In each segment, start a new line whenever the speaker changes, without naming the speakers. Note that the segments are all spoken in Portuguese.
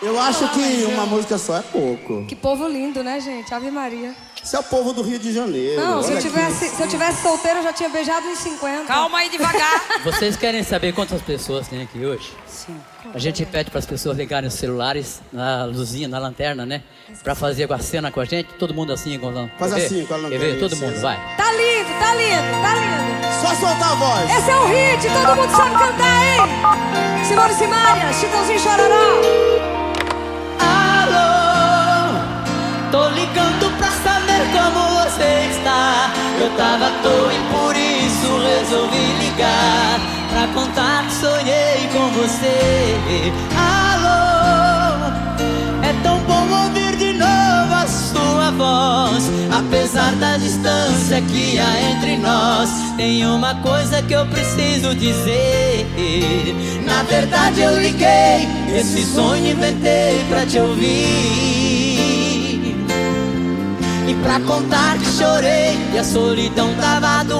Eu acho que uma música só é pouco.
Que povo lindo, né, gente? Ave Maria.
Isso é o povo do Rio de Janeiro.
Não, se eu,
Olha
tivesse, se eu tivesse solteiro, eu já tinha beijado uns 50.
Calma aí, devagar.
Vocês querem saber quantas pessoas tem aqui hoje?
Sim.
A gente pede para as pessoas ligarem os celulares na luzinha, na lanterna, né? Para fazer a cena com a gente. Todo mundo assim, igual.
Faz
Quer ver?
assim com a
Quer
lanterna,
ver? Todo
assim,
mundo,
assim.
vai.
Tá lindo, tá lindo, tá lindo.
Só soltar a voz.
Esse é o hit, todo mundo sabe cantar, hein? Simone Simaria, Chitãozinho Chororó.
Você está. Eu tava à toa e por isso resolvi ligar. Pra contar que sonhei com você. Alô, é tão bom ouvir de novo a sua voz. Apesar da distância que há entre nós, tem uma coisa que eu preciso dizer. Na verdade, eu liguei, esse sonho inventei pra te ouvir. Pra contar que chorei e a solidão tava doendo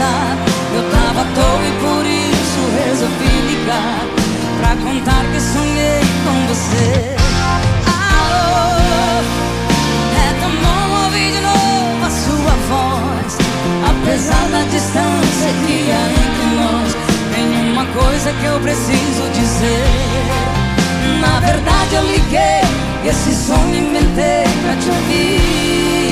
está. Eu tava à toa e por isso resolvi ligar. Pra contar que sonhei com você. Alô, é tão bom ouvir de novo a sua voz. Apesar da distância que há entre nós, tem uma coisa que eu preciso dizer. Na verdade eu liguei Esse sonho inventei pra te ouvir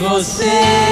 você.